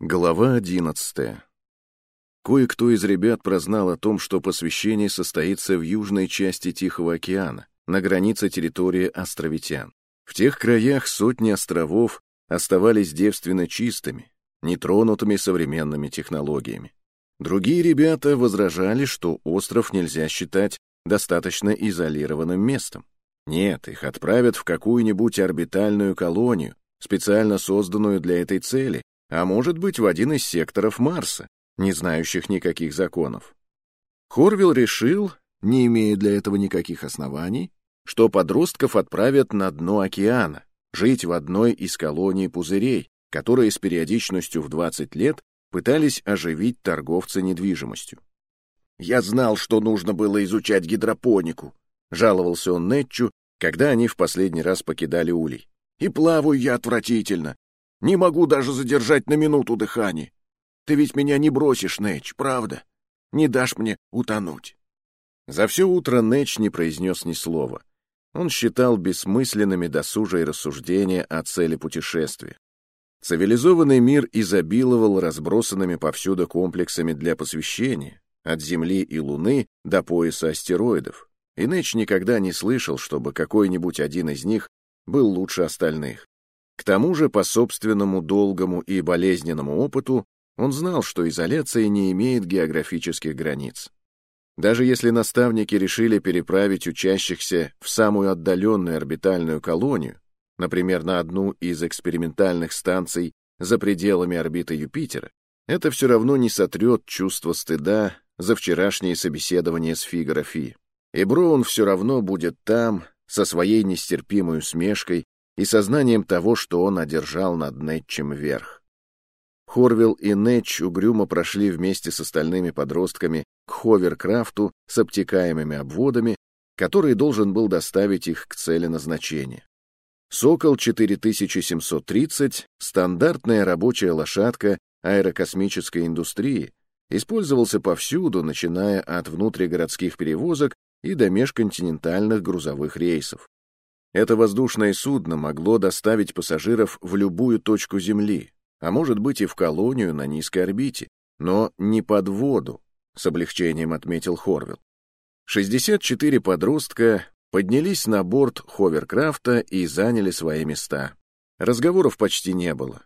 Глава одиннадцатая. Кое-кто из ребят прознал о том, что посвящение состоится в южной части Тихого океана, на границе территории островитян. В тех краях сотни островов оставались девственно чистыми, нетронутыми современными технологиями. Другие ребята возражали, что остров нельзя считать достаточно изолированным местом. Нет, их отправят в какую-нибудь орбитальную колонию, специально созданную для этой цели, а может быть в один из секторов Марса, не знающих никаких законов. Хорвилл решил, не имея для этого никаких оснований, что подростков отправят на дно океана, жить в одной из колоний пузырей, которые с периодичностью в 20 лет пытались оживить торговца недвижимостью. «Я знал, что нужно было изучать гидропонику», — жаловался он Нетчу, когда они в последний раз покидали улей. «И плаваю я отвратительно. Не могу даже задержать на минуту дыхание. Ты ведь меня не бросишь, Нэч, правда? Не дашь мне утонуть. За все утро Нэч не произнес ни слова. Он считал бессмысленными досужие рассуждения о цели путешествия. Цивилизованный мир изобиловал разбросанными повсюду комплексами для посвящения, от Земли и Луны до пояса астероидов. И Нэч никогда не слышал, чтобы какой-нибудь один из них был лучше остальных. К тому же, по собственному долгому и болезненному опыту, он знал, что изоляция не имеет географических границ. Даже если наставники решили переправить учащихся в самую отдаленную орбитальную колонию, например, на одну из экспериментальных станций за пределами орбиты Юпитера, это все равно не сотрет чувство стыда за вчерашнее собеседование с Фигаро Фи. И Броун все равно будет там, со своей нестерпимой усмешкой и сознанием того, что он одержал над Нетчем верх. Хорвилл и Нетч угрюмо прошли вместе с остальными подростками к ховеркрафту с обтекаемыми обводами, который должен был доставить их к цели назначения. «Сокол 4730» — стандартная рабочая лошадка аэрокосмической индустрии, использовался повсюду, начиная от внутригородских перевозок и до межконтинентальных грузовых рейсов. Это воздушное судно могло доставить пассажиров в любую точку Земли, а может быть и в колонию на низкой орбите, но не под воду, с облегчением отметил Хорвилл. 64 подростка поднялись на борт ховеркрафта и заняли свои места. Разговоров почти не было.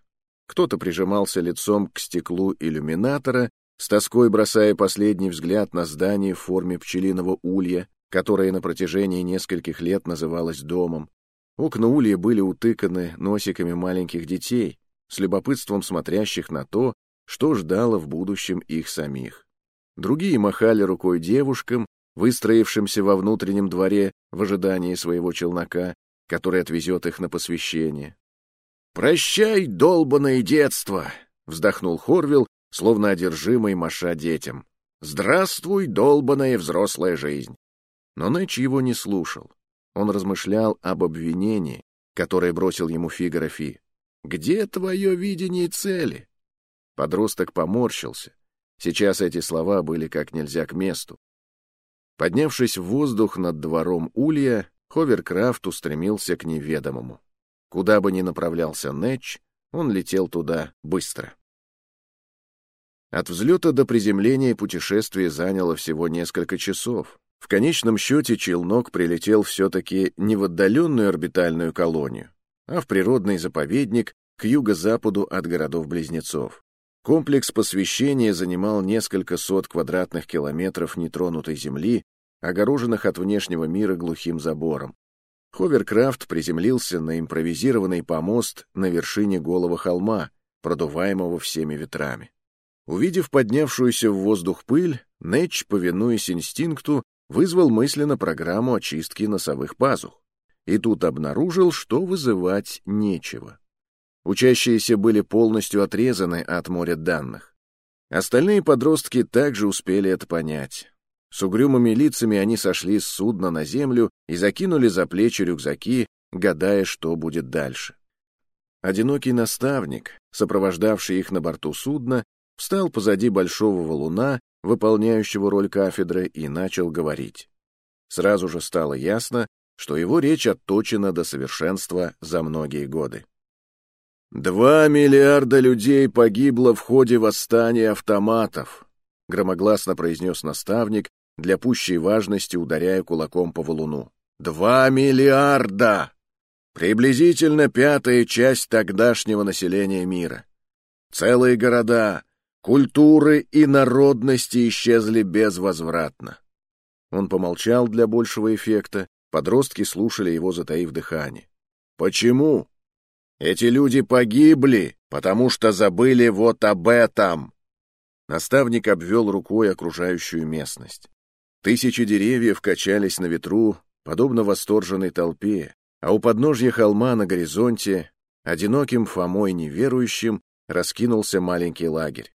Кто-то прижимался лицом к стеклу иллюминатора, с тоской бросая последний взгляд на здание в форме пчелиного улья, которое на протяжении нескольких лет называлось домом. Окна улья были утыканы носиками маленьких детей, с любопытством смотрящих на то, что ждало в будущем их самих. Другие махали рукой девушкам, выстроившимся во внутреннем дворе в ожидании своего челнока, который отвезет их на посвящение. «Прощай, долбанное детство!» — вздохнул Хорвилл, словно одержимый маша детям. «Здравствуй, долбаная взрослая жизнь!» Но Нэч его не слушал. Он размышлял об обвинении, которое бросил ему Фигаро Фи. «Где твое видение цели?» Подросток поморщился. Сейчас эти слова были как нельзя к месту. Поднявшись в воздух над двором Улья, Ховеркрафт устремился к неведомому. Куда бы ни направлялся Нэтч, он летел туда быстро. От взлета до приземления путешествие заняло всего несколько часов, в конечном счете челнок прилетел все-таки не в отдаленную орбитальную колонию, а в природный заповедник к юго-западу от городов-близнецов. Комплекс посвящения занимал несколько сот квадратных километров нетронутой земли, огороженных от внешнего мира глухим забором. Ховеркрафт приземлился на импровизированный помост на вершине голого холма, продуваемого всеми ветрами. Увидев поднявшуюся в воздух пыль, Нэтч, повинуясь инстинкту, вызвал мысленно программу очистки носовых пазух. И тут обнаружил, что вызывать нечего. Учащиеся были полностью отрезаны от моря данных. Остальные подростки также успели это понять. С угрюмыми лицами они сошли с судна на землю и закинули за плечи рюкзаки, гадая, что будет дальше. Одинокий наставник, сопровождавший их на борту судна, встал позади большого валуна выполняющего роль кафедры, и начал говорить. Сразу же стало ясно, что его речь отточена до совершенства за многие годы. Два миллиарда людей погибло в ходе восстания автоматов, громогласно произнес наставник, для пущей важности ударяя кулаком по валуну. Два миллиарда! Приблизительно пятая часть тогдашнего населения мира. Целые города, культуры и народности исчезли безвозвратно. Он помолчал для большего эффекта, подростки слушали его, затаив дыхание. Почему? Эти люди погибли, потому что забыли вот об этом. Наставник обвел рукой окружающую местность. Тысячи деревьев качались на ветру, подобно восторженной толпе, а у подножья холма на горизонте, одиноким Фомой неверующим, раскинулся маленький лагерь.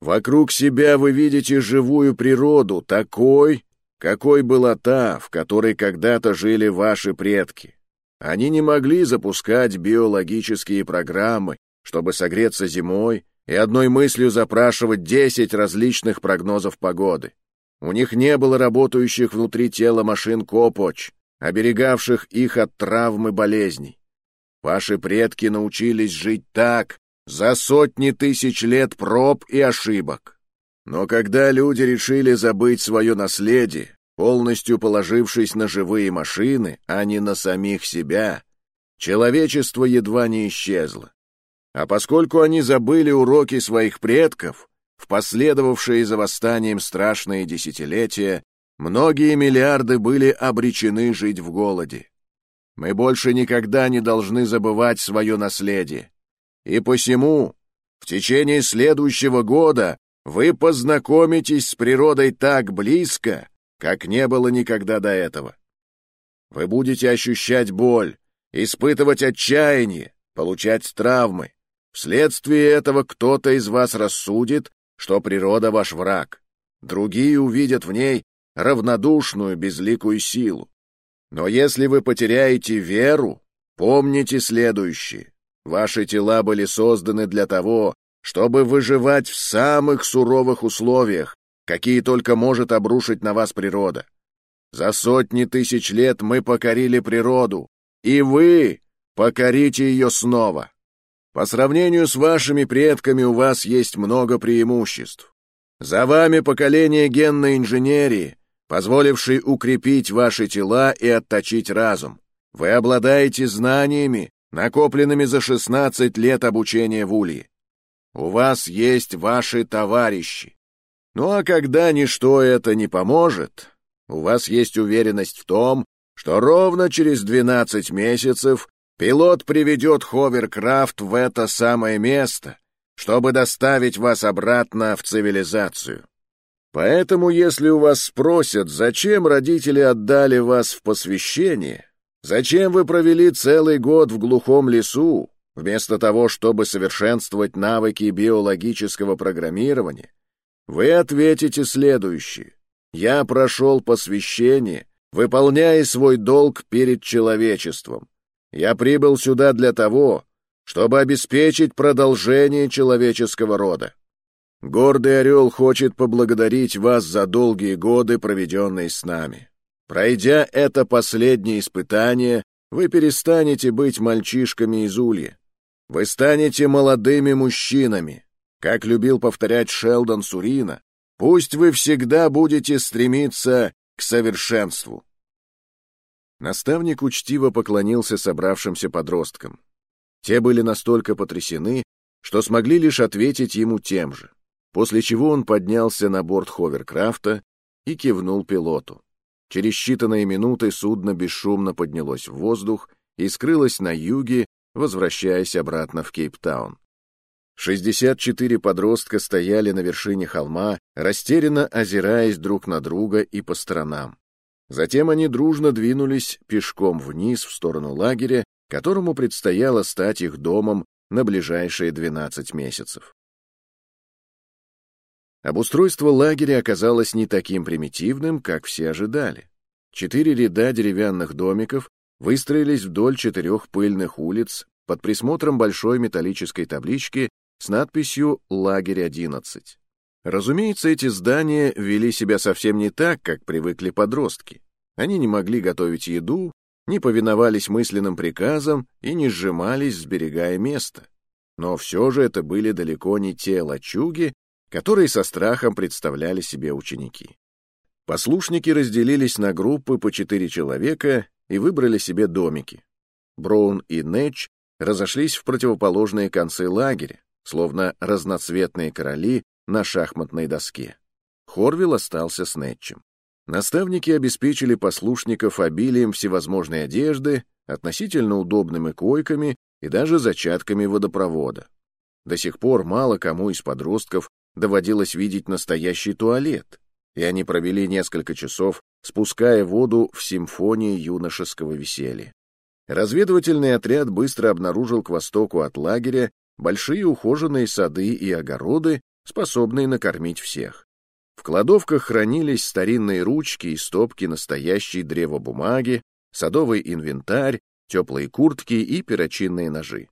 Вокруг себя вы видите живую природу, такой, какой была та, в которой когда-то жили ваши предки. Они не могли запускать биологические программы, чтобы согреться зимой и одной мыслью запрашивать 10 различных прогнозов погоды. У них не было работающих внутри тела машин Копоч, оберегавших их от травм и болезней. Ваши предки научились жить так за сотни тысяч лет проб и ошибок. Но когда люди решили забыть свое наследие, полностью положившись на живые машины, а не на самих себя, человечество едва не исчезло. А поскольку они забыли уроки своих предков, в последовавшие за восстанием страшные десятилетия, многие миллиарды были обречены жить в голоде. Мы больше никогда не должны забывать свое наследие. И посему в течение следующего года вы познакомитесь с природой так близко, как не было никогда до этого. Вы будете ощущать боль, испытывать отчаяние, получать травмы. Вследствие этого кто-то из вас рассудит, что природа ваш враг. Другие увидят в ней равнодушную, безликую силу. Но если вы потеряете веру, помните следующее. Ваши тела были созданы для того, чтобы выживать в самых суровых условиях, какие только может обрушить на вас природа. За сотни тысяч лет мы покорили природу, и вы покорите ее снова. По сравнению с вашими предками у вас есть много преимуществ. За вами поколение генной инженерии, позволившей укрепить ваши тела и отточить разум. Вы обладаете знаниями, накопленными за 16 лет обучения в Улье. У вас есть ваши товарищи. Ну а когда ничто это не поможет, у вас есть уверенность в том, что ровно через 12 месяцев пилот приведет Ховеркрафт в это самое место, чтобы доставить вас обратно в цивилизацию. Поэтому, если у вас спросят, зачем родители отдали вас в посвящение, зачем вы провели целый год в глухом лесу, вместо того, чтобы совершенствовать навыки биологического программирования, вы ответите следующее. Я прошел посвящение, выполняя свой долг перед человечеством. Я прибыл сюда для того, чтобы обеспечить продолжение человеческого рода. Гордый орел хочет поблагодарить вас за долгие годы, проведенные с нами. Пройдя это последнее испытание, вы перестанете быть мальчишками из улья. Вы станете молодыми мужчинами, как любил повторять Шелдон Сурина, пусть вы всегда будете стремиться к совершенству. Наставник учтиво поклонился собравшимся подросткам. Те были настолько потрясены, что смогли лишь ответить ему тем же, после чего он поднялся на борт ховеркрафта и кивнул пилоту. Через считанные минуты судно бесшумно поднялось в воздух и скрылось на юге, возвращаясь обратно в Кейптаун. Шестьдесят четыре подростка стояли на вершине холма, растерянно озираясь друг на друга и по сторонам. Затем они дружно двинулись пешком вниз в сторону лагеря, которому предстояло стать их домом на ближайшие двенадцать месяцев. Обустройство лагеря оказалось не таким примитивным, как все ожидали. Четыре ряда деревянных домиков выстроились вдоль четырех пыльных улиц под присмотром большой металлической таблички с надписью «Лагерь-11». Разумеется, эти здания вели себя совсем не так, как привыкли подростки. Они не могли готовить еду, не повиновались мысленным приказам и не сжимались, сберегая место. Но все же это были далеко не те лачуги, которые со страхом представляли себе ученики. Послушники разделились на группы по четыре человека и выбрали себе домики. Броун и Нэтч разошлись в противоположные концы лагеря, словно разноцветные короли на шахматной доске. Хорвилл остался с Нэтчем. Наставники обеспечили послушников обилием всевозможной одежды, относительно удобными койками и даже зачатками водопровода. До сих пор мало кому из подростков доводилось видеть настоящий туалет, и они провели несколько часов, спуская воду в симфонии юношеского веселья. Разведывательный отряд быстро обнаружил к востоку от лагеря большие ухоженные сады и огороды, способные накормить всех. В кладовках хранились старинные ручки и стопки настоящей древобумаги, садовый инвентарь, теплые куртки и перочинные ножи.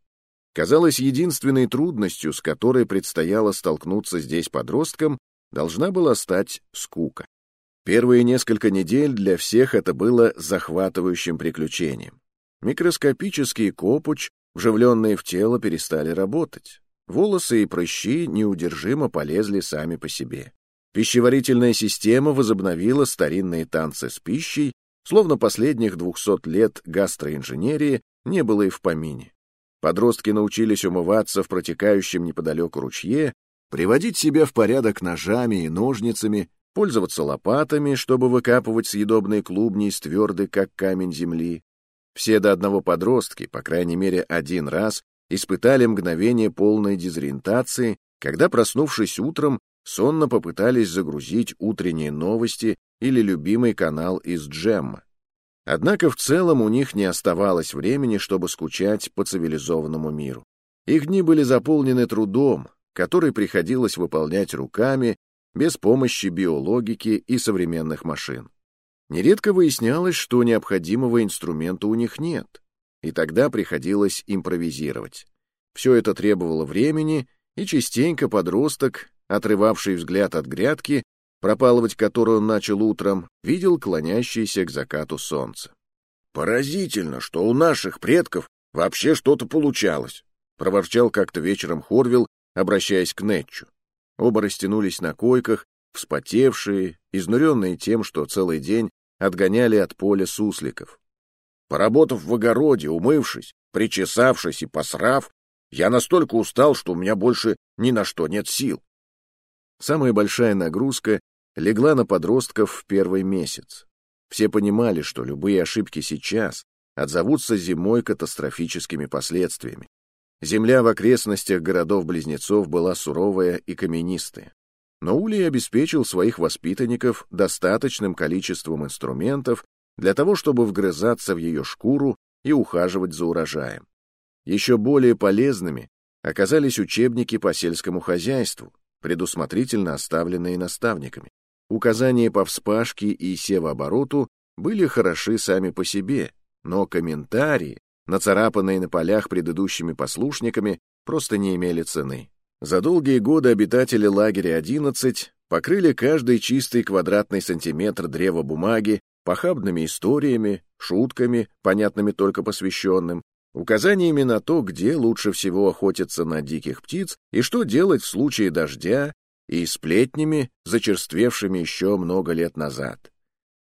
Казалось, единственной трудностью, с которой предстояло столкнуться здесь подросткам, должна была стать скука. Первые несколько недель для всех это было захватывающим приключением. Микроскопические копуч, вживленные в тело, перестали работать. Волосы и прыщи неудержимо полезли сами по себе. Пищеварительная система возобновила старинные танцы с пищей, словно последних двухсот лет гастроинженерии не было и в помине. Подростки научились умываться в протекающем неподалеку ручье, приводить себя в порядок ножами и ножницами, пользоваться лопатами, чтобы выкапывать съедобные клубни из твердой, как камень земли. Все до одного подростки, по крайней мере один раз, испытали мгновение полной дезориентации, когда, проснувшись утром, сонно попытались загрузить утренние новости или любимый канал из Джемма. Однако в целом у них не оставалось времени, чтобы скучать по цивилизованному миру. Их дни были заполнены трудом, который приходилось выполнять руками, без помощи биологики и современных машин. Нередко выяснялось, что необходимого инструмента у них нет, и тогда приходилось импровизировать. Все это требовало времени, и частенько подросток, отрывавший взгляд от грядки, пропалывать которую начал утром, видел клонящееся к закату солнце. «Поразительно, что у наших предков вообще что-то получалось», — проворчал как-то вечером Хорвилл, обращаясь к Нетчу. Оба растянулись на койках, вспотевшие, изнуренные тем, что целый день отгоняли от поля сусликов. Поработав в огороде, умывшись, причесавшись и посрав, я настолько устал, что у меня больше ни на что нет сил. Самая большая нагрузка легла на подростков в первый месяц. Все понимали, что любые ошибки сейчас отзовутся зимой катастрофическими последствиями. Земля в окрестностях городов-близнецов была суровая и каменистая. Но Улей обеспечил своих воспитанников достаточным количеством инструментов для того, чтобы вгрызаться в ее шкуру и ухаживать за урожаем. Еще более полезными оказались учебники по сельскому хозяйству, предусмотрительно оставленные наставниками. Указания по вспашке и севообороту были хороши сами по себе, но комментарии, нацарапанные на полях предыдущими послушниками, просто не имели цены. За долгие годы обитатели лагеря 11 покрыли каждый чистый квадратный сантиметр древа бумаги похабными историями, шутками, понятными только посвященным, указаниями на то, где лучше всего охотиться на диких птиц и что делать в случае дождя, и сплетнями, зачерствевшими еще много лет назад.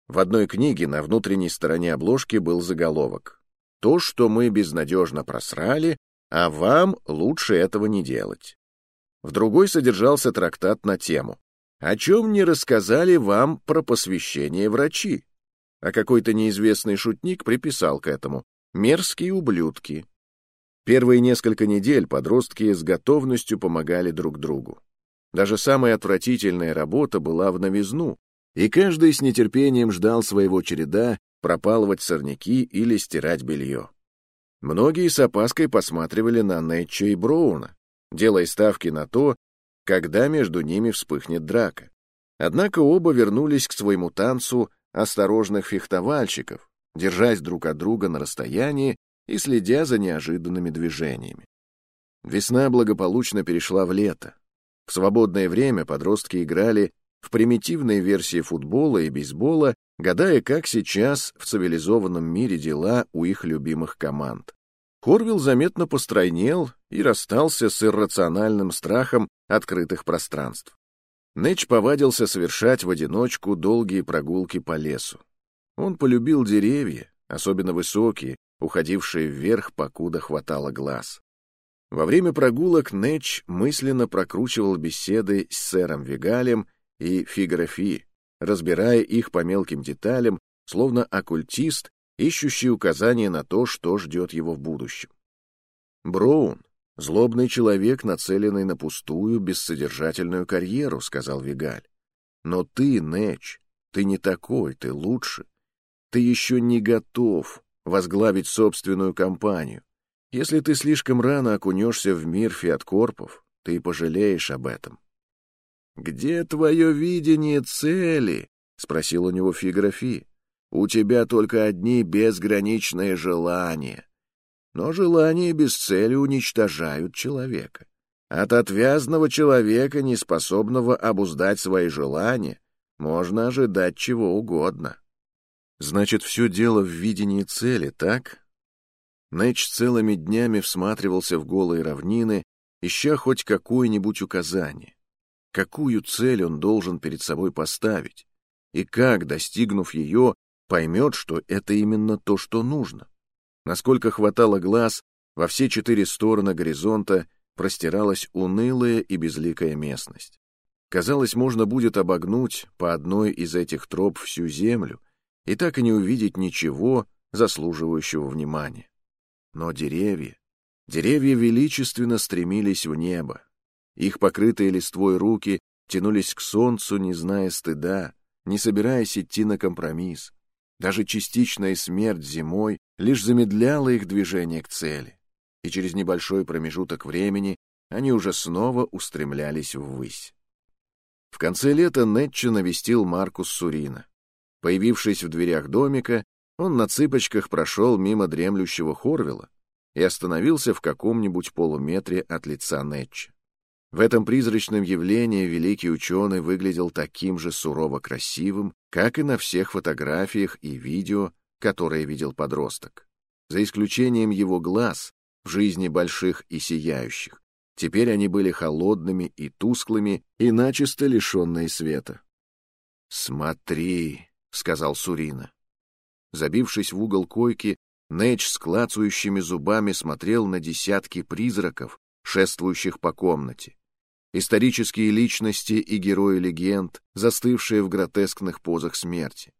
В одной книге на внутренней стороне обложки был заголовок то, что мы безнадежно просрали, а вам лучше этого не делать. В другой содержался трактат на тему «О чем не рассказали вам про посвящение врачи?» А какой-то неизвестный шутник приписал к этому «мерзкие ублюдки». Первые несколько недель подростки с готовностью помогали друг другу. Даже самая отвратительная работа была в новизну, и каждый с нетерпением ждал своего череда пропалывать сорняки или стирать белье. Многие с опаской посматривали на Нэтча и Броуна, делая ставки на то, когда между ними вспыхнет драка. Однако оба вернулись к своему танцу осторожных фехтовальщиков, держась друг от друга на расстоянии и следя за неожиданными движениями. Весна благополучно перешла в лето. В свободное время подростки играли в примитивной версии футбола и бейсбола, гадая, как сейчас в цивилизованном мире дела у их любимых команд. Хорвилл заметно постройнел и расстался с иррациональным страхом открытых пространств. Нэч повадился совершать в одиночку долгие прогулки по лесу. Он полюбил деревья, особенно высокие, уходившие вверх, покуда хватало глаз. Во время прогулок Нэч мысленно прокручивал беседы с сэром Вигалем и Фиграфи, разбирая их по мелким деталям, словно оккультист, ищущий указания на то, что ждет его в будущем. Броун — злобный человек, нацеленный на пустую, бессодержательную карьеру, — сказал Вигаль. Но ты, Нэч, ты не такой, ты лучше. Ты еще не готов возглавить собственную компанию. Если ты слишком рано окунешься в мир фиаткорпов, ты пожалеешь об этом. «Где твое видение цели?» — спросил у него Фиграфи. «У тебя только одни безграничные желания. Но желания без цели уничтожают человека. От отвязного человека, неспособного обуздать свои желания, можно ожидать чего угодно». «Значит, все дело в видении цели, так?» Нэч целыми днями всматривался в голые равнины, ища хоть какое-нибудь указание. Какую цель он должен перед собой поставить? И как, достигнув ее, поймет, что это именно то, что нужно? Насколько хватало глаз, во все четыре стороны горизонта простиралась унылая и безликая местность. Казалось, можно будет обогнуть по одной из этих троп всю землю и так и не увидеть ничего, заслуживающего внимания. Но деревья, деревья величественно стремились в небо. Их покрытые листвой руки тянулись к солнцу, не зная стыда, не собираясь идти на компромисс. Даже частичная смерть зимой лишь замедляла их движение к цели, и через небольшой промежуток времени они уже снова устремлялись ввысь. В конце лета Нетча навестил Маркус Сурина. Появившись в дверях домика, он на цыпочках прошел мимо дремлющего Хорвела и остановился в каком-нибудь полуметре от лица Нетча. В этом призрачном явлении великий ученый выглядел таким же сурово красивым, как и на всех фотографиях и видео, которые видел подросток. За исключением его глаз, в жизни больших и сияющих. Теперь они были холодными и тусклыми, и начисто лишенные света. «Смотри», — сказал Сурина. Забившись в угол койки, Нэч с клацающими зубами смотрел на десятки призраков, шествующих по комнате. Исторические личности и герои легенд, застывшие в гротескных позах смерти.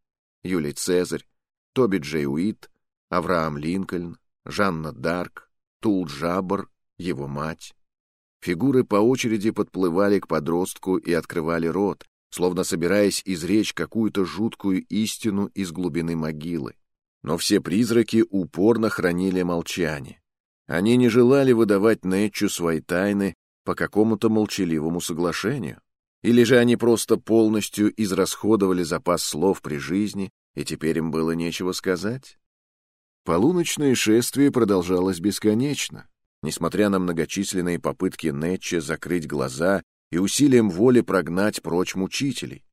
Юлий Цезарь, Тоби Джей Уит, Авраам Линкольн, Жанна Дарк, Тул Джаббар, его мать. Фигуры по очереди подплывали к подростку и открывали рот, словно собираясь изречь какую-то жуткую истину из глубины могилы. Но все призраки упорно хранили молчание. Они не желали выдавать Нэтчу свои тайны по какому-то молчаливому соглашению. Или же они просто полностью израсходовали запас слов при жизни, и теперь им было нечего сказать? Полуночное шествие продолжалось бесконечно. Несмотря на многочисленные попытки Нэтча закрыть глаза и усилием воли прогнать прочь мучителей.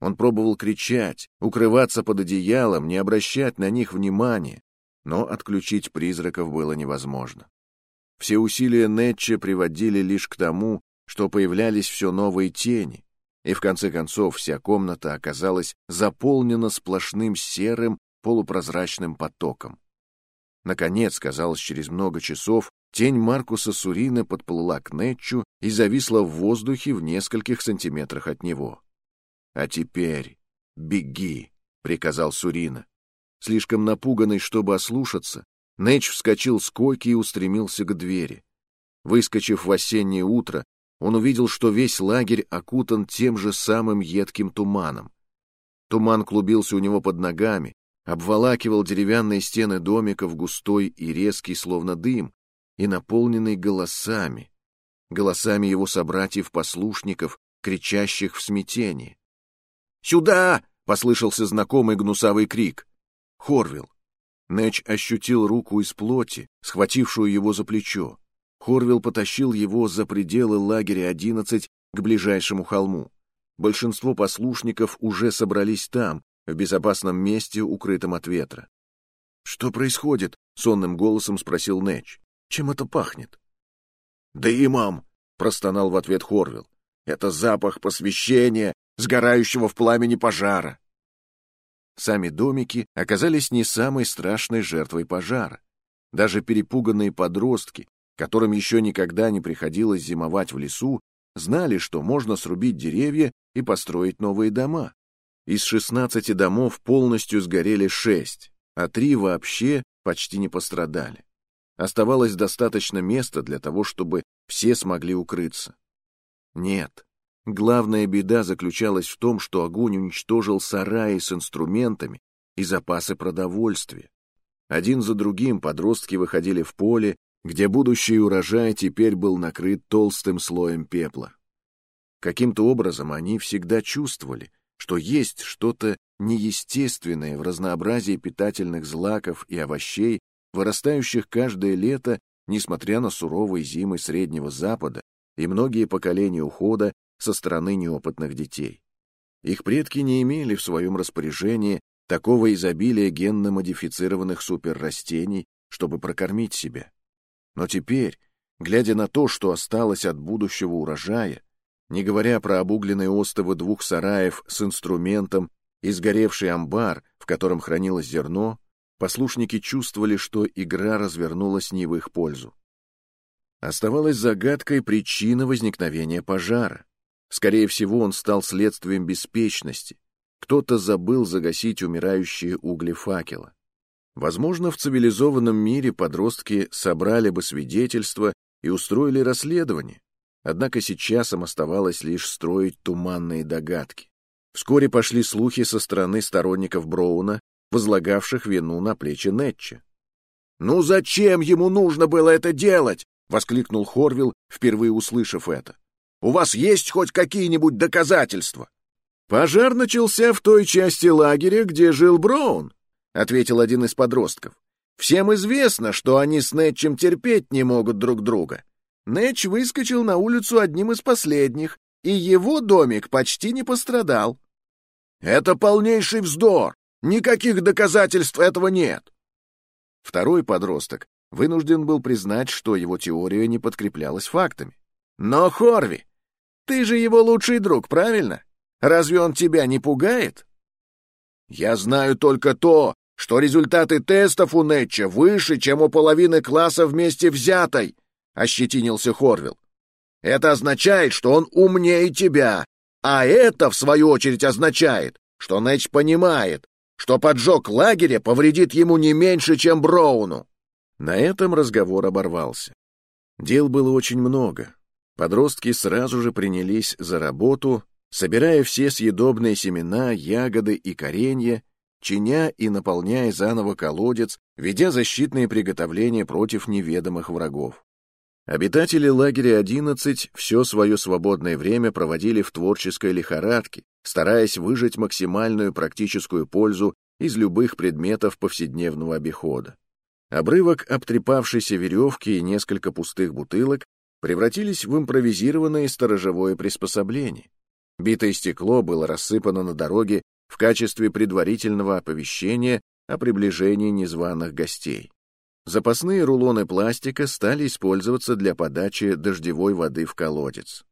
Он пробовал кричать, укрываться под одеялом, не обращать на них внимания, но отключить призраков было невозможно. Все усилия Нетча приводили лишь к тому, что появлялись все новые тени, и в конце концов вся комната оказалась заполнена сплошным серым полупрозрачным потоком. Наконец, казалось, через много часов Тень Маркуса Сурина подплыла к Нетчу и зависла в воздухе в нескольких сантиметрах от него. «А теперь беги», — приказал Сурина. Слишком напуганный, чтобы ослушаться, Нэтч вскочил с койки и устремился к двери. Выскочив в осеннее утро, он увидел, что весь лагерь окутан тем же самым едким туманом. Туман клубился у него под ногами, обволакивал деревянные стены домика в густой и резкий, словно дым, и наполненный голосами, голосами его собратьев-послушников, кричащих в смятении. «Сюда!» — послышался знакомый гнусавый крик. Хорвилл. Нэч ощутил руку из плоти, схватившую его за плечо. Хорвилл потащил его за пределы лагеря одиннадцать к ближайшему холму. большинство послушников уже собрались там, в безопасном месте, укрытом от ветра. «Что происходит?» — сонным голосом спросил Нэч. «Чем это пахнет?» «Да и мам!» — простонал в ответ Хорвилл. «Это запах посвящения, сгорающего в пламени пожара!» Сами домики оказались не самой страшной жертвой пожара. Даже перепуганные подростки, которым еще никогда не приходилось зимовать в лесу, знали, что можно срубить деревья и построить новые дома. Из 16 домов полностью сгорели 6, а три вообще почти не пострадали. Оставалось достаточно места для того, чтобы все смогли укрыться. Нет, главная беда заключалась в том, что огонь уничтожил сараи с инструментами и запасы продовольствия. Один за другим подростки выходили в поле, где будущий урожай теперь был накрыт толстым слоем пепла. Каким-то образом они всегда чувствовали, что есть что-то неестественное в разнообразии питательных злаков и овощей, вырастающих каждое лето, несмотря на суровые зимы Среднего Запада и многие поколения ухода со стороны неопытных детей. Их предки не имели в своем распоряжении такого изобилия генно-модифицированных суперрастений, чтобы прокормить себя. Но теперь, глядя на то, что осталось от будущего урожая, не говоря про обугленные остовы двух сараев с инструментом и сгоревший амбар, в котором хранилось зерно, послушники чувствовали, что игра развернулась не в их пользу. Оставалась загадкой причина возникновения пожара. Скорее всего, он стал следствием беспечности. Кто-то забыл загасить умирающие угли факела. Возможно, в цивилизованном мире подростки собрали бы свидетельства и устроили расследование. Однако сейчас им оставалось лишь строить туманные догадки. Вскоре пошли слухи со стороны сторонников Броуна, возлагавших вину на плечи Нетча. «Ну зачем ему нужно было это делать?» — воскликнул Хорвилл, впервые услышав это. «У вас есть хоть какие-нибудь доказательства?» «Пожар начался в той части лагеря, где жил Броун», — ответил один из подростков. «Всем известно, что они с Нетчем терпеть не могут друг друга. Нэтч выскочил на улицу одним из последних, и его домик почти не пострадал. «Это полнейший вздор! Никаких доказательств этого нет!» Второй подросток вынужден был признать, что его теория не подкреплялась фактами. «Но, Хорви, ты же его лучший друг, правильно? Разве он тебя не пугает?» «Я знаю только то, что результаты тестов у Нэтча выше, чем у половины класса вместе взятой», ощетинился Хорвилл. Это означает, что он умнее тебя, а это, в свою очередь, означает, что Нэч понимает, что поджог лагеря повредит ему не меньше, чем Броуну. На этом разговор оборвался. Дел было очень много. Подростки сразу же принялись за работу, собирая все съедобные семена, ягоды и коренья, чиня и наполняя заново колодец, ведя защитные приготовления против неведомых врагов. Обитатели лагеря 11 все свое свободное время проводили в творческой лихорадке, стараясь выжать максимальную практическую пользу из любых предметов повседневного обихода. Обрывок обтрепавшейся веревки и несколько пустых бутылок превратились в импровизированное сторожевое приспособление. Битое стекло было рассыпано на дороге в качестве предварительного оповещения о приближении незваных гостей. Запасные рулоны пластика стали использоваться для подачи дождевой воды в колодец.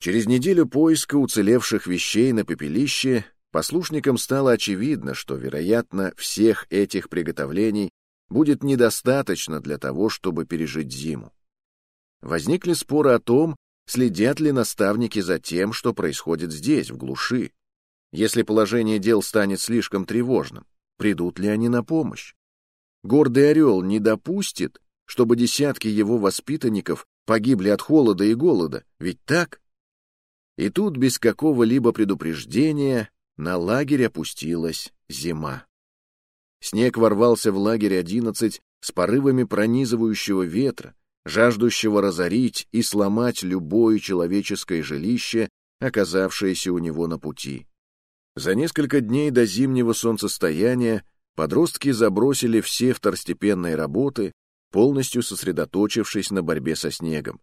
Через неделю поиска уцелевших вещей на пепелище послушникам стало очевидно, что, вероятно, всех этих приготовлений будет недостаточно для того, чтобы пережить зиму. Возникли споры о том, следят ли наставники за тем, что происходит здесь, в глуши. Если положение дел станет слишком тревожным, придут ли они на помощь? Гордый орел не допустит, чтобы десятки его воспитанников погибли от холода и голода, ведь так? И тут без какого-либо предупреждения на лагерь опустилась зима. Снег ворвался в лагерь одиннадцать с порывами пронизывающего ветра, жаждущего разорить и сломать любое человеческое жилище, оказавшееся у него на пути. За несколько дней до зимнего солнцестояния Подростки забросили все второстепенные работы, полностью сосредоточившись на борьбе со снегом.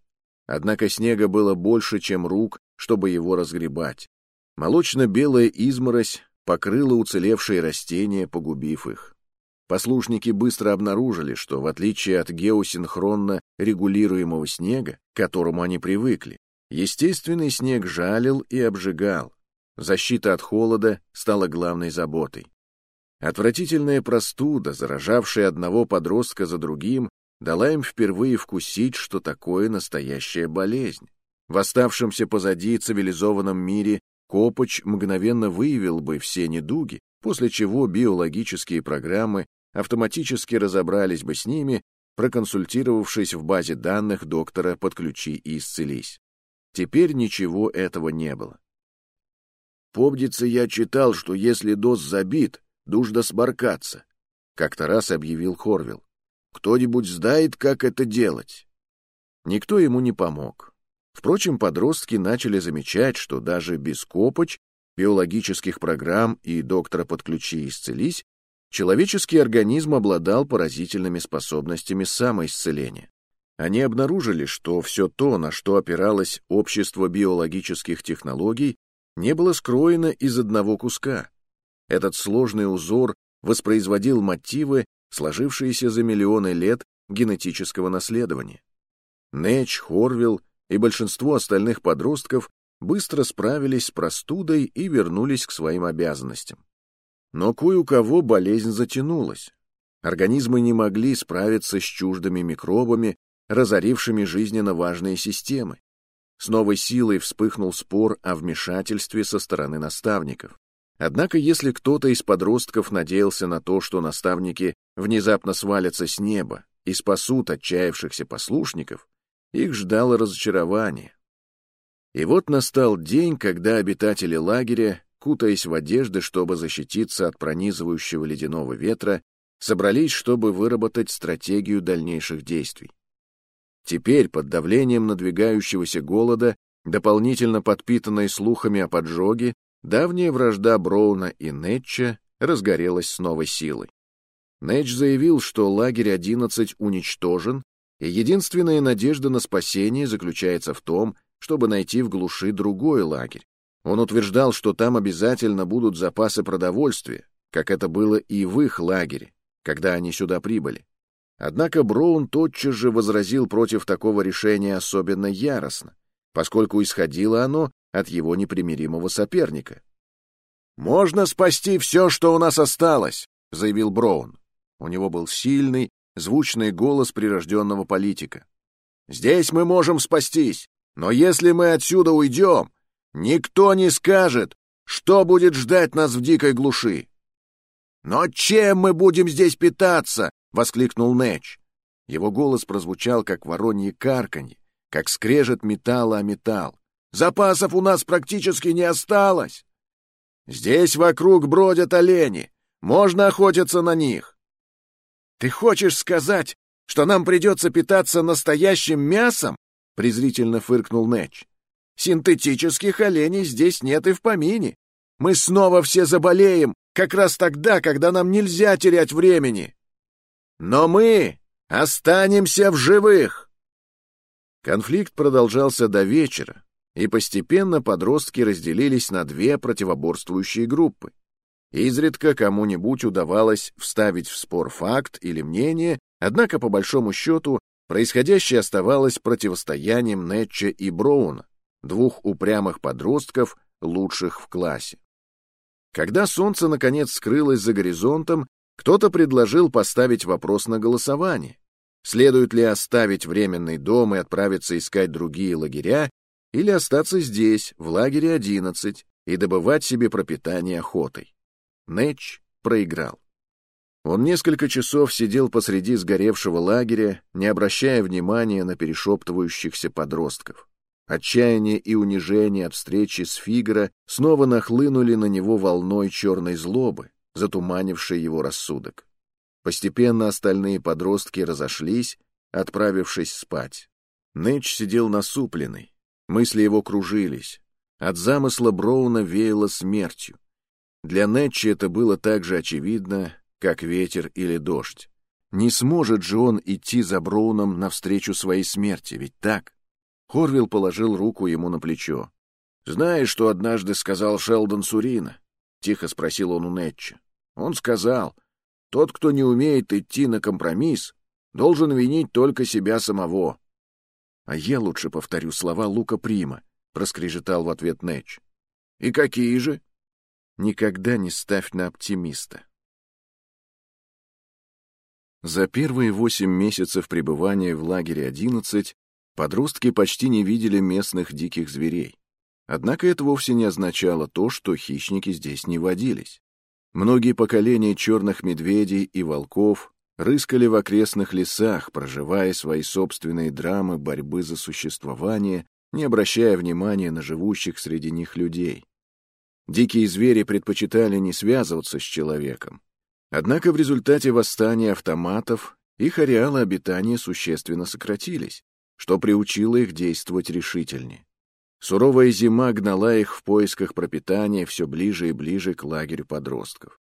Однако снега было больше, чем рук, чтобы его разгребать. Молочно-белая изморозь покрыла уцелевшие растения, погубив их. Послушники быстро обнаружили, что, в отличие от геосинхронно регулируемого снега, к которому они привыкли, естественный снег жалил и обжигал. Защита от холода стала главной заботой. Отвратительная простуда, заражавшая одного подростка за другим, дала им впервые вкусить, что такое настоящая болезнь. В оставшемся позади цивилизованном мире Копоч мгновенно выявил бы все недуги, после чего биологические программы автоматически разобрались бы с ними, проконсультировавшись в базе данных доктора «Подключи и исцелись». Теперь ничего этого не было. «Помнится, я читал, что если ДОС забит, нужно сморкаться», — как-то раз объявил Хорвилл. «Кто-нибудь знает, как это делать?» Никто ему не помог. Впрочем, подростки начали замечать, что даже без копоч, биологических программ и доктора «Подключи и исцелись» человеческий организм обладал поразительными способностями самоисцеления. Они обнаружили, что все то, на что опиралось общество биологических технологий, не было скроено из одного куска. Этот сложный узор воспроизводил мотивы, сложившиеся за миллионы лет генетического наследования. Нэч, Хорвилл и большинство остальных подростков быстро справились с простудой и вернулись к своим обязанностям. Но кое у кого болезнь затянулась. Организмы не могли справиться с чуждыми микробами, разорившими жизненно важные системы. С новой силой вспыхнул спор о вмешательстве со стороны наставников. Однако если кто-то из подростков надеялся на то, что наставники внезапно свалятся с неба и спасут отчаявшихся послушников, их ждало разочарование. И вот настал день, когда обитатели лагеря, кутаясь в одежды, чтобы защититься от пронизывающего ледяного ветра, собрались, чтобы выработать стратегию дальнейших действий. Теперь, под давлением надвигающегося голода, дополнительно подпитанной слухами о поджоге, давняя вражда Броуна и Нетча разгорелась с новой силой. Нэтч заявил, что лагерь 11 уничтожен, и единственная надежда на спасение заключается в том, чтобы найти в глуши другой лагерь. Он утверждал, что там обязательно будут запасы продовольствия, как это было и в их лагере, когда они сюда прибыли. Однако Броун тотчас же возразил против такого решения особенно яростно, поскольку исходило оно от его непримиримого соперника. «Можно спасти все, что у нас осталось», — заявил Броун. У него был сильный, звучный голос прирожденного политика. «Здесь мы можем спастись, но если мы отсюда уйдем, никто не скажет, что будет ждать нас в дикой глуши». «Но чем мы будем здесь питаться?» — воскликнул Нэч. Его голос прозвучал, как воронье карканье, как скрежет металла о металл. «Запасов у нас практически не осталось. Здесь вокруг бродят олени, можно охотиться на них. «Ты хочешь сказать, что нам придется питаться настоящим мясом?» — презрительно фыркнул Нэч. «Синтетических оленей здесь нет и в помине. Мы снова все заболеем, как раз тогда, когда нам нельзя терять времени. Но мы останемся в живых!» Конфликт продолжался до вечера, и постепенно подростки разделились на две противоборствующие группы. Изредка кому-нибудь удавалось вставить в спор факт или мнение, однако, по большому счету, происходящее оставалось противостоянием Нетча и Броуна, двух упрямых подростков, лучших в классе. Когда солнце, наконец, скрылось за горизонтом, кто-то предложил поставить вопрос на голосование. Следует ли оставить временный дом и отправиться искать другие лагеря, или остаться здесь, в лагере 11, и добывать себе пропитание охотой? Нэч проиграл. Он несколько часов сидел посреди сгоревшего лагеря, не обращая внимания на перешептывающихся подростков. Отчаяние и унижение от встречи с Фигаро снова нахлынули на него волной черной злобы, затуманившей его рассудок. Постепенно остальные подростки разошлись, отправившись спать. Нэч сидел насупленный, мысли его кружились. От замысла Броуна веяло смертью. Для Нетчи это было так же очевидно, как ветер или дождь. Не сможет же он идти за Броуном навстречу своей смерти, ведь так? Хорвилл положил руку ему на плечо. «Знаешь, что однажды сказал Шелдон Сурина?» — тихо спросил он у Нетча. Он сказал, «Тот, кто не умеет идти на компромисс, должен винить только себя самого». «А я лучше повторю слова Лука Прима», — проскрежетал в ответ Нэтч. «И какие же?» «Никогда не ставь на оптимиста». За первые восемь месяцев пребывания в лагере 11 подростки почти не видели местных диких зверей. Однако это вовсе не означало то, что хищники здесь не водились. Многие поколения черных медведей и волков рыскали в окрестных лесах, проживая свои собственные драмы борьбы за существование, не обращая внимания на живущих среди них людей. Дикие звери предпочитали не связываться с человеком, Однако в результате восстания автоматов их ареалы обитания существенно сократились, что приучило их действовать решительнее. Суровая зима гнала их в поисках пропитания все ближе и ближе к лагерю подростков.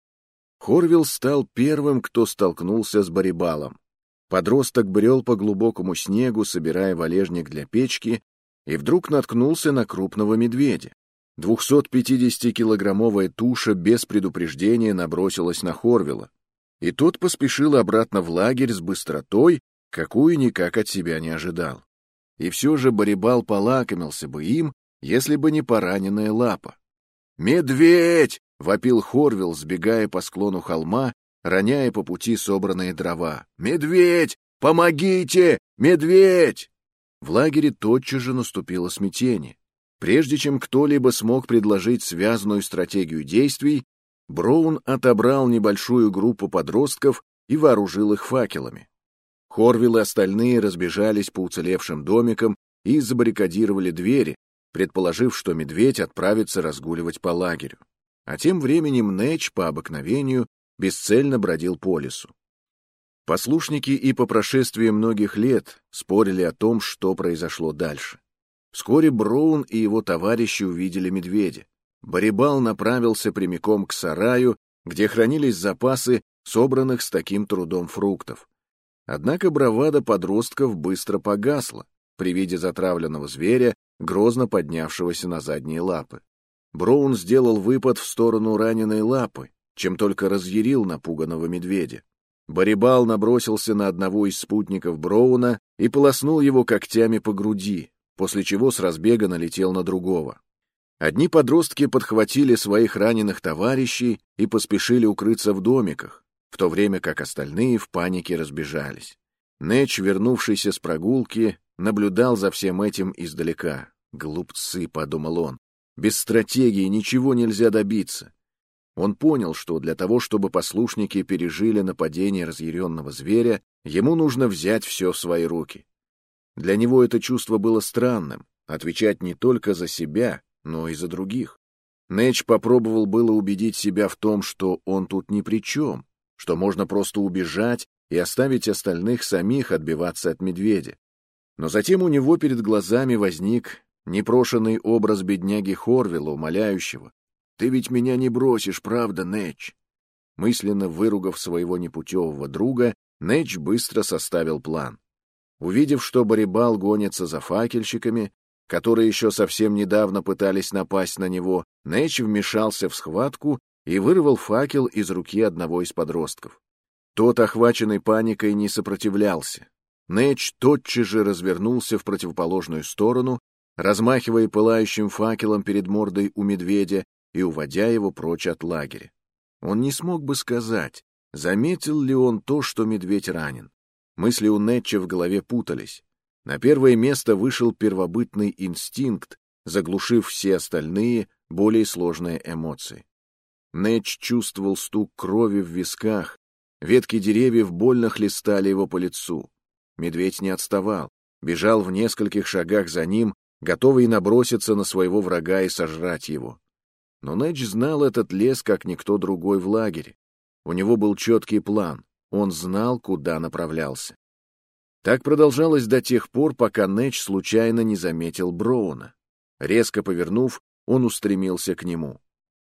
Хорвилл стал первым, кто столкнулся с барибалом. Подросток брел по глубокому снегу, собирая валежник для печки, и вдруг наткнулся на крупного медведя. 250-килограммовая туша без предупреждения набросилась на Хорвела, и тот поспешил обратно в лагерь с быстротой, какую никак от себя не ожидал. И все же Барибал полакомился бы им, если бы не пораненная лапа. «Медведь!» — вопил Хорвилл, сбегая по склону холма, роняя по пути собранные дрова. «Медведь! Помогите! Медведь!» В лагере тотчас же наступило смятение. Прежде чем кто-либо смог предложить связанную стратегию действий, Броун отобрал небольшую группу подростков и вооружил их факелами. Хорвилл и остальные разбежались по уцелевшим домикам и забаррикадировали двери, предположив, что медведь отправится разгуливать по лагерю. А тем временем Нэч по обыкновению бесцельно бродил по лесу. Послушники и по прошествии многих лет спорили о том, что произошло дальше. Вскоре Броун и его товарищи увидели медведя. Барибал направился прямиком к сараю, где хранились запасы собранных с таким трудом фруктов. Однако бравада подростков быстро погасла при виде затравленного зверя, грозно поднявшегося на задние лапы. Броун сделал выпад в сторону раненой лапы, чем только разъярил напуганного медведя. Барибал набросился на одного из спутников Броуна и полоснул его когтями по груди, после чего с разбега налетел на другого. Одни подростки подхватили своих раненых товарищей и поспешили укрыться в домиках, в то время как остальные в панике разбежались. Нэч, вернувшийся с прогулки, наблюдал за всем этим издалека. «Глупцы», — подумал он, — «без стратегии ничего нельзя добиться». Он понял, что для того, чтобы послушники пережили нападение разъяренного зверя, ему нужно взять все в свои руки. Для него это чувство было странным — отвечать не только за себя, но и за других. Нэч попробовал было убедить себя в том, что он тут ни при чем, что можно просто убежать и оставить остальных самих отбиваться от медведя. Но затем у него перед глазами возник непрошенный образ бедняги Хорвилла, умоляющего. «Ты ведь меня не бросишь, правда, Нэч?» Мысленно выругав своего непутевого друга, Нэч быстро составил план. Увидев, что Барибал гонится за факельщиками, которые еще совсем недавно пытались напасть на него, Нэч вмешался в схватку и вырвал факел из руки одного из подростков. Тот, охваченный паникой, не сопротивлялся. Нэч тотчас же развернулся в противоположную сторону, размахивая пылающим факелом перед мордой у медведя и уводя его прочь от лагеря. Он не смог бы сказать, заметил ли он то, что медведь ранен. Мысли у Нетча в голове путались. На первое место вышел первобытный инстинкт, заглушив все остальные, более сложные эмоции. Нэтч чувствовал стук крови в висках, ветки деревьев больно хлестали его по лицу. Медведь не отставал, бежал в нескольких шагах за ним, готовый наброситься на своего врага и сожрать его. Но Нэтч знал этот лес, как никто другой в лагере. У него был четкий план. Он знал, куда направлялся. Так продолжалось до тех пор, пока Нэч случайно не заметил Броуна. Резко повернув, он устремился к нему.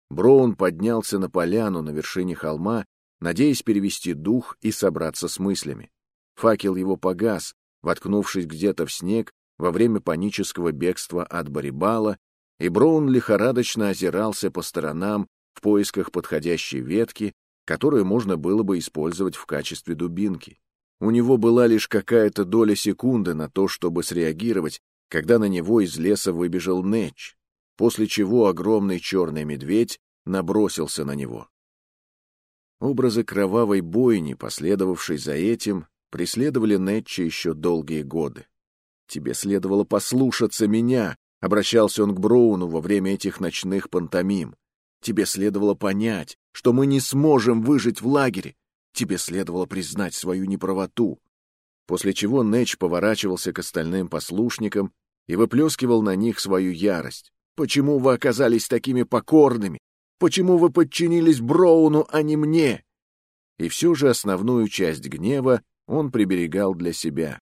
Броун поднялся на поляну на вершине холма, надеясь перевести дух и собраться с мыслями. Факел его погас, воткнувшись где-то в снег во время панического бегства от Барибала, и Броун лихорадочно озирался по сторонам в поисках подходящей ветки, которую можно было бы использовать в качестве дубинки. У него была лишь какая-то доля секунды на то, чтобы среагировать, когда на него из леса выбежал Нэтч, после чего огромный черный медведь набросился на него. Образы кровавой бойни, последовавшей за этим, преследовали Нэтча еще долгие годы. «Тебе следовало послушаться меня», — обращался он к Броуну во время этих ночных пантомим. «Тебе следовало понять, что мы не сможем выжить в лагере. Тебе следовало признать свою неправоту». После чего Нэтч поворачивался к остальным послушникам и выплескивал на них свою ярость. «Почему вы оказались такими покорными? Почему вы подчинились Броуну, а не мне?» И все же основную часть гнева он приберегал для себя.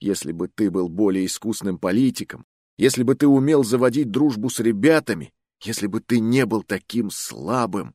Если бы ты был более искусным политиком, если бы ты умел заводить дружбу с ребятами, если бы ты не был таким слабым.